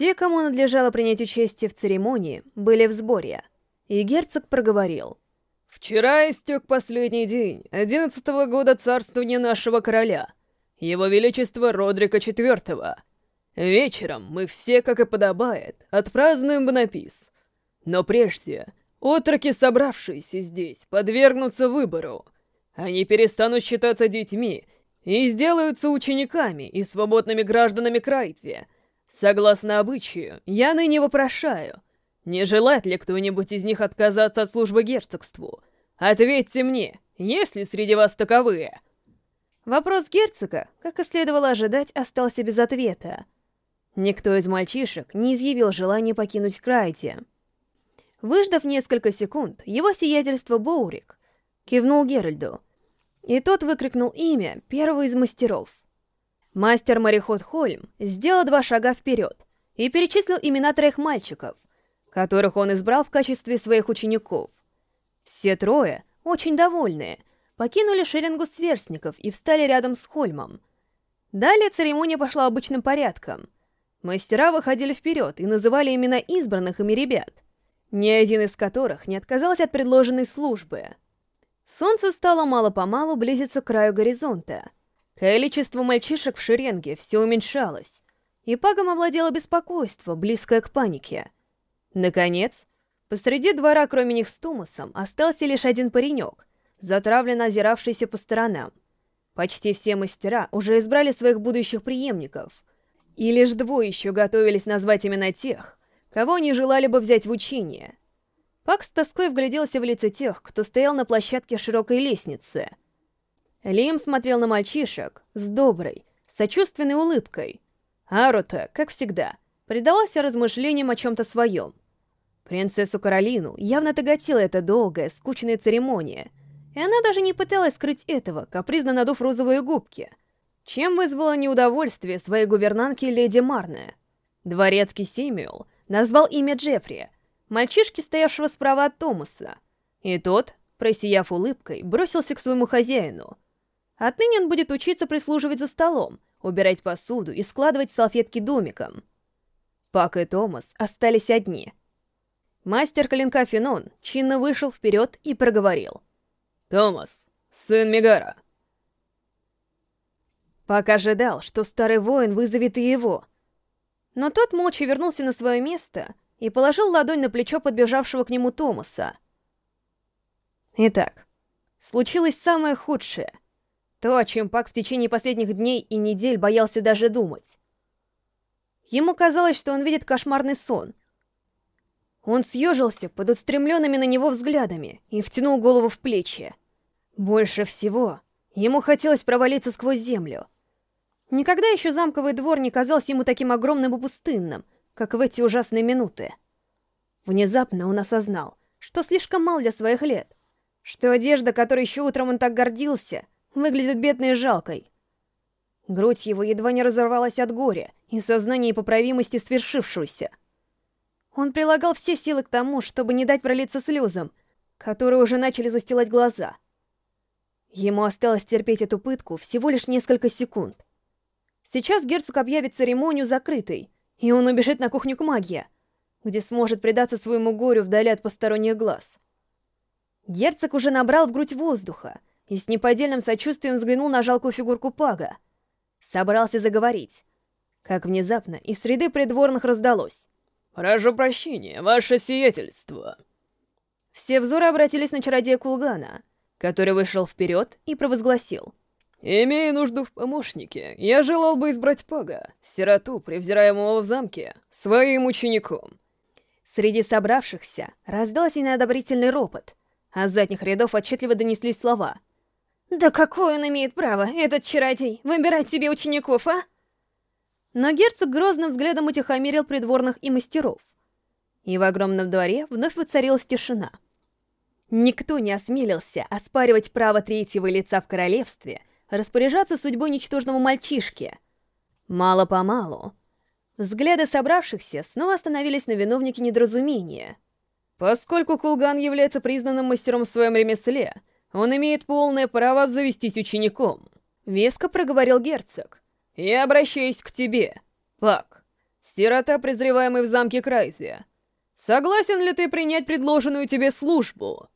Все, кому надлежало принять участие в церемонии, были в сборе, и герцог проговорил. «Вчера истек последний день одиннадцатого года царствования нашего короля, его величество Родрика IV. Вечером мы все, как и подобает, отпразднуем Бонапис. Но прежде, отроки, собравшиеся здесь, подвергнутся выбору. Они перестанут считаться детьми и сделаются учениками и свободными гражданами Крайте. Согласно обычаю, я ныне вопрошаю, не желает ли кто-нибудь из них отказаться от службы герцогству? Ответьте мне, есть ли среди вас таковые?» Вопрос герцога, как и следовало ожидать, остался без ответа. Никто из мальчишек не изъявил желания покинуть Крайте. Выждав несколько секунд, его сиятельство Боурик кивнул Геральду, и тот выкрикнул имя первого из мастеров. Мастер-мореход Хольм сделал два шага вперед и перечислил имена трех мальчиков, которых он избрал в качестве своих учеников. Все трое, очень довольные, покинули шеренгу сверстников и встали рядом с Хольмом. Далее церемония пошла обычным порядком. Мастера выходили вперед и называли имена избранных ими ребят, ни один из которых не отказался от предложенной службы. Солнце стало мало-помалу близиться к краю горизонта. Количество мальчишек в шеренге все уменьшалось, и Пагом овладело беспокойство, близкое к панике. Наконец, посреди двора, кроме них с Томасом, остался лишь один паренек, затравленно озиравшийся по сторонам. Почти все мастера уже избрали своих будущих преемников, и лишь двое еще готовились назвать имена тех, кого они желали бы взять в учение. Пак с тоской вгляделся в лица тех, кто стоял на площадке широкой лестницы. Лим смотрел на мальчишек с доброй, сочувственной улыбкой. Арута, как всегда, предавался размышлениям о чем-то своем. Принцессу Каролину явно тяготила эта долгая, скучная церемония — и она даже не пыталась скрыть этого, капризно надув розовые губки, чем вызвало неудовольствие своей гувернантки леди Марне. Дворецкий Сэмюэл назвал имя Джеффри, мальчишки, стоявшего справа от Томаса, и тот, просияв улыбкой, бросился к своему хозяину. Отныне он будет учиться прислуживать за столом, убирать посуду и складывать салфетки домиком. Пак и Томас остались одни. Мастер клинка Фенон чинно вышел вперед и проговорил — Томас, сын Мегара. Пак ожидал, что старый воин вызовет и его. Но тот молча вернулся на свое место и положил ладонь на плечо подбежавшего к нему Томаса. Итак, случилось самое худшее. То, о чем Пак в течение последних дней и недель боялся даже думать. Ему казалось, что он видит кошмарный сон. Он съежился под устремленными на него взглядами и втянул голову в плечи. Больше всего ему хотелось провалиться сквозь землю. Никогда еще замковый двор не казался ему таким огромным и пустынным, как в эти ужасные минуты. Внезапно он осознал, что слишком мал для своих лет, что одежда, которой еще утром он так гордился, выглядит бедной и жалкой. Грудь его едва не разорвалась от горя и сознания поправимости свершившегося. Он прилагал все силы к тому, чтобы не дать пролиться слезам, которые уже начали застилать глаза — Ему осталось терпеть эту пытку всего лишь несколько секунд. Сейчас герцог объявит церемонию закрытой, и он убежит на кухню к магии, где сможет предаться своему горю вдали от посторонних глаз. Герцог уже набрал в грудь воздуха и с неподдельным сочувствием взглянул на жалкую фигурку Пага. Собрался заговорить, как внезапно из среды придворных раздалось. «Прошу прощения, ваше сиятельство!» Все взоры обратились на чародея Кулгана — который вышел вперед и провозгласил. «Имея нужду в помощнике, я желал бы избрать Пага, сироту, привзираемого в замке, своим учеником». Среди собравшихся раздался неодобрительный ропот, а с задних рядов отчетливо донеслись слова. «Да какое он имеет право, этот чародей, выбирать себе учеников, а?» Но герцог грозным взглядом утихомирил придворных и мастеров. И в огромном дворе вновь воцарилась тишина — Никто не осмелился оспаривать право третьего лица в королевстве распоряжаться судьбой ничтожного мальчишки. Мало-помалу. Взгляды собравшихся снова остановились на виновнике недоразумения. Поскольку Кулган является признанным мастером в своем ремесле, он имеет полное право обзавестись учеником. Веско проговорил герцог. «Я обращаюсь к тебе, Пак. сирота, презреваемый в замке Крайзе. Согласен ли ты принять предложенную тебе службу?»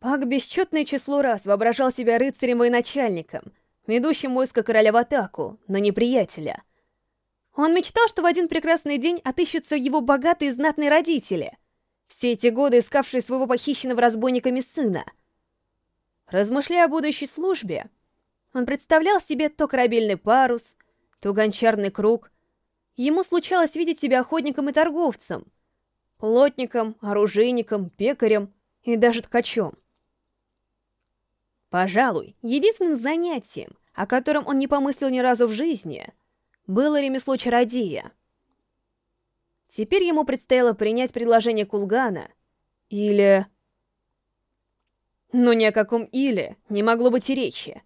Пак бесчетное число раз воображал себя рыцарем и начальником, ведущим войско короля в атаку, на неприятеля. Он мечтал, что в один прекрасный день отыщутся его богатые и знатные родители, все эти годы искавшие своего похищенного разбойниками сына. Размышляя о будущей службе, он представлял себе то корабельный парус, то гончарный круг. Ему случалось видеть себя охотником и торговцем, плотником, оружейником, пекарем и даже ткачом. Пожалуй, единственным занятием, о котором он не помыслил ни разу в жизни, было ремесло чародея. Теперь ему предстояло принять предложение Кулгана или... Но ни о каком «или» не могло быть и речи.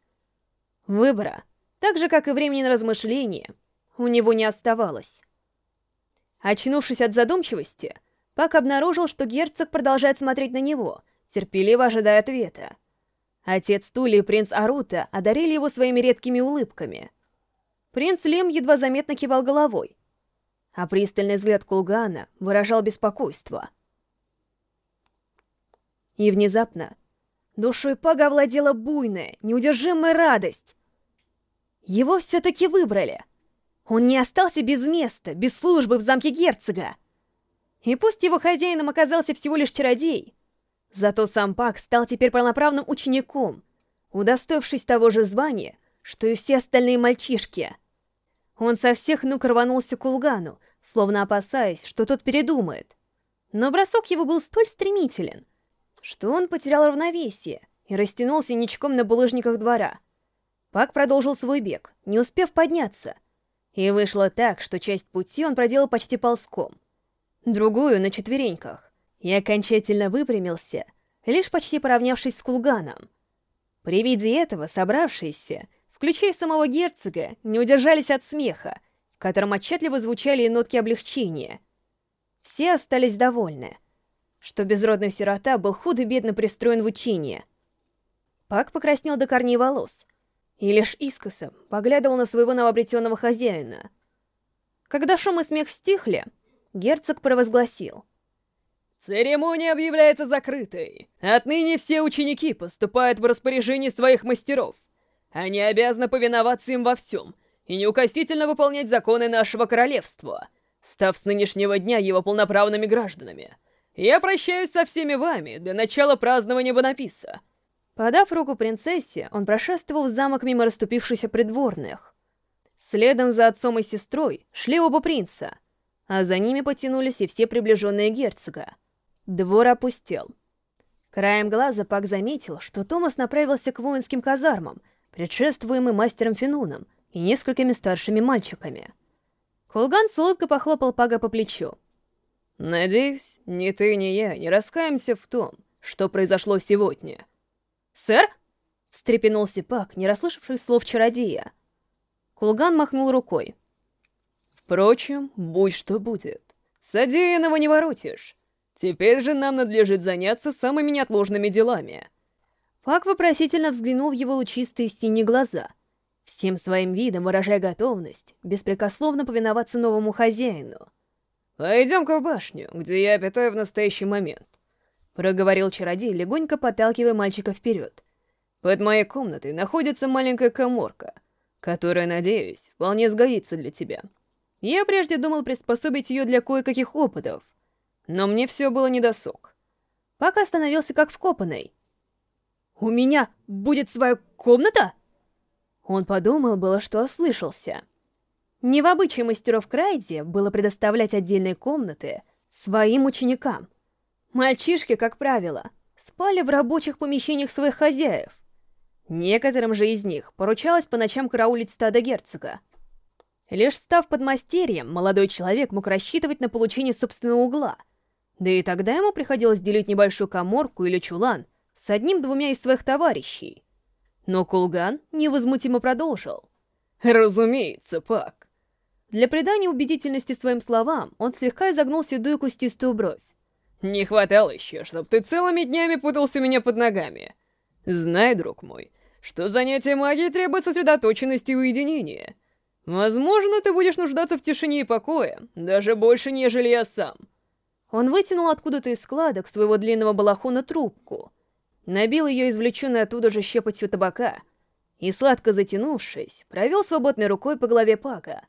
Выбора, так же, как и времени на размышления, у него не оставалось. Очнувшись от задумчивости, Пак обнаружил, что герцог продолжает смотреть на него, терпеливо ожидая ответа. Отец Тули и принц Арута одарили его своими редкими улыбками. Принц Лем едва заметно кивал головой, а пристальный взгляд Кулгана выражал беспокойство. И внезапно душой Пага овладела буйная, неудержимая радость. Его все-таки выбрали. Он не остался без места, без службы в замке герцога. И пусть его хозяином оказался всего лишь чародей, Зато сам Пак стал теперь полноправным учеником, удостоившись того же звания, что и все остальные мальчишки. Он со всех ног рванулся к Улгану, словно опасаясь, что тот передумает. Но бросок его был столь стремителен, что он потерял равновесие и растянулся ничком на булыжниках двора. Пак продолжил свой бег, не успев подняться. И вышло так, что часть пути он проделал почти ползком, другую — на четвереньках и окончательно выпрямился, лишь почти поравнявшись с Кулганом. При виде этого собравшиеся, включая самого герцога, не удержались от смеха, в котором отчетливо звучали и нотки облегчения. Все остались довольны, что безродный сирота был худо-бедно пристроен в учение. Пак покраснел до корней волос и лишь искоса поглядывал на своего новообретенного хозяина. Когда шум и смех стихли, герцог провозгласил — Церемония объявляется закрытой. Отныне все ученики поступают в распоряжение своих мастеров. Они обязаны повиноваться им во всем и неукоснительно выполнять законы нашего королевства, став с нынешнего дня его полноправными гражданами. Я прощаюсь со всеми вами до начала празднования Бонаписа. Подав руку принцессе, он прошествовал в замок мимо расступившихся придворных. Следом за отцом и сестрой шли оба принца, а за ними потянулись и все приближенные герцога. Двор опустел. Краем глаза Пак заметил, что Томас направился к воинским казармам, предшествуемый мастером Финуном и несколькими старшими мальчиками. Кулган с улыбкой похлопал Пага по плечу. «Надеюсь, ни ты, ни я не раскаемся в том, что произошло сегодня». «Сэр?» — встрепенулся Пак, не расслышавший слов чародея. Кулган махнул рукой. «Впрочем, будь что будет. Содеянного не воротишь. Теперь же нам надлежит заняться самыми неотложными делами. Фак вопросительно взглянул в его лучистые синие глаза, всем своим видом выражая готовность беспрекословно повиноваться новому хозяину. «Пойдем-ка в башню, где я обитаю в настоящий момент», — проговорил чародей, легонько подталкивая мальчика вперед. «Под моей комнатой находится маленькая коморка, которая, надеюсь, вполне сгодится для тебя. Я прежде думал приспособить ее для кое-каких опытов, но мне все было недосуг. Пак остановился как вкопанный. «У меня будет своя комната?» Он подумал было, что ослышался. Не в обычае мастеров Крайди было предоставлять отдельные комнаты своим ученикам. Мальчишки, как правило, спали в рабочих помещениях своих хозяев. Некоторым же из них поручалось по ночам караулить стадо герцога. Лишь став подмастерьем, молодой человек мог рассчитывать на получение собственного угла — да и тогда ему приходилось делить небольшую коморку или чулан с одним-двумя из своих товарищей. Но Кулган невозмутимо продолжил. «Разумеется, Пак». Для придания убедительности своим словам, он слегка изогнул седую кустистую бровь. «Не хватало еще, чтобы ты целыми днями путался меня под ногами. Знай, друг мой, что занятие магией требует сосредоточенности и уединения. Возможно, ты будешь нуждаться в тишине и покое, даже больше, нежели я сам. Он вытянул откуда-то из складок своего длинного балахона трубку, набил ее извлеченной оттуда же щепотью табака и, сладко затянувшись, провел свободной рукой по голове Пака.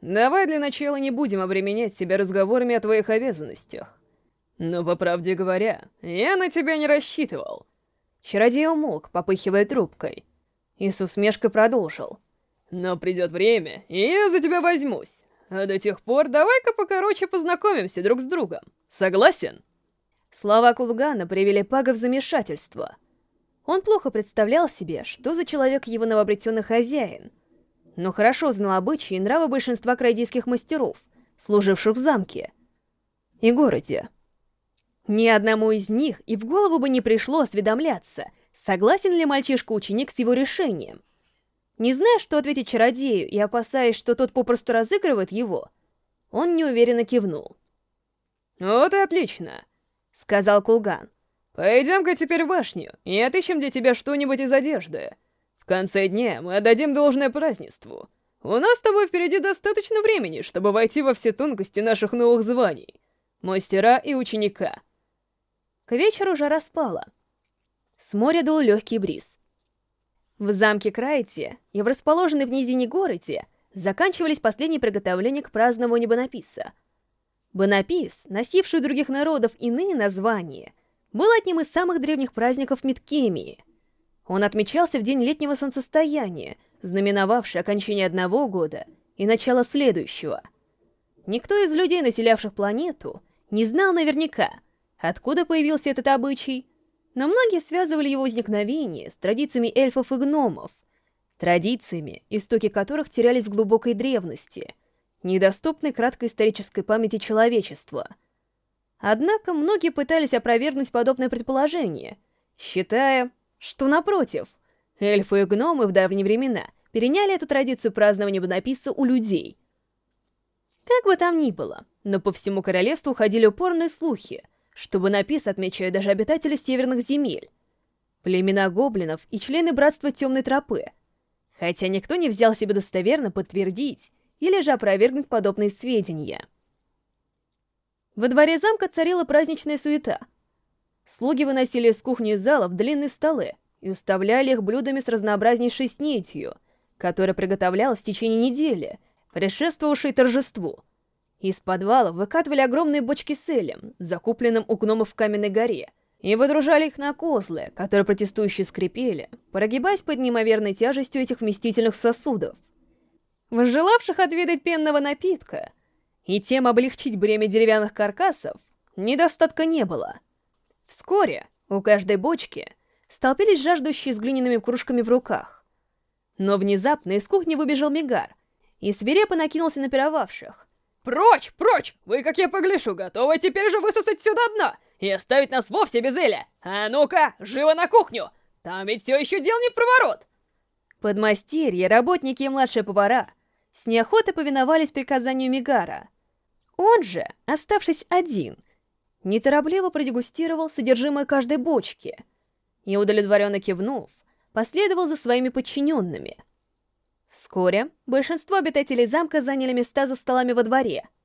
«Давай для начала не будем обременять себя разговорами о твоих обязанностях. Но, по правде говоря, я на тебя не рассчитывал». Чародей умолк, попыхивая трубкой, и с усмешкой продолжил. «Но придет время, и я за тебя возьмусь. А до тех пор давай-ка покороче познакомимся друг с другом. Согласен?» Слова Кулгана привели Пага в замешательство. Он плохо представлял себе, что за человек его новообретенный хозяин, но хорошо знал обычаи и нравы большинства крайдийских мастеров, служивших в замке и городе. Ни одному из них и в голову бы не пришло осведомляться, согласен ли мальчишка-ученик с его решением. Не зная, что ответить чародею и опасаясь, что тот попросту разыгрывает его, он неуверенно кивнул. «Вот и отлично», — сказал Кулган. «Пойдем-ка теперь в башню и отыщем для тебя что-нибудь из одежды. В конце дня мы отдадим должное празднеству. У нас с тобой впереди достаточно времени, чтобы войти во все тонкости наших новых званий. Мастера и ученика». К вечеру жара спала. С моря дул легкий бриз. В замке Крайте и в расположенной в низине городе заканчивались последние приготовления к празднованию Бонаписа. Бонапис, носивший у других народов иные названия, был одним из самых древних праздников Миткемии. Он отмечался в день летнего солнцестояния, знаменовавший окончание одного года и начало следующего. Никто из людей, населявших планету, не знал наверняка, откуда появился этот обычай, но многие связывали его возникновение с традициями эльфов и гномов, традициями, истоки которых терялись в глубокой древности, недоступной краткой исторической памяти человечества. Однако многие пытались опровергнуть подобное предположение, считая, что, напротив, эльфы и гномы в давние времена переняли эту традицию празднования водописца у людей. Как бы там ни было, но по всему королевству ходили упорные слухи — чтобы напис отмечают даже обитатели северных земель, племена гоблинов и члены Братства Темной Тропы, хотя никто не взял себе достоверно подтвердить или же опровергнуть подобные сведения. Во дворе замка царила праздничная суета. Слуги выносили из кухни из залов длинные столы и уставляли их блюдами с разнообразнейшей снетью, которая приготовлялась в течение недели, предшествовавшей торжеству — из подвала выкатывали огромные бочки с элем, закупленным у гномов в Каменной горе, и выдружали их на козлы, которые протестующие скрипели, прогибаясь под неимоверной тяжестью этих вместительных сосудов. Возжелавших отведать пенного напитка и тем облегчить бремя деревянных каркасов недостатка не было. Вскоре у каждой бочки столпились жаждущие с глиняными кружками в руках. Но внезапно из кухни выбежал Мигар и свирепо накинулся на пировавших, «Прочь, прочь! Вы, как я погляжу, готовы теперь же высосать сюда дно и оставить нас вовсе без Эля! А ну-ка, живо на кухню! Там ведь все еще дел не в проворот!» Подмастерья, работники и младшие повара с неохотой повиновались приказанию Мигара. Он же, оставшись один, неторопливо продегустировал содержимое каждой бочки и, удовлетворенно кивнув, последовал за своими подчиненными — Вскоре большинство обитателей замка заняли места за столами во дворе —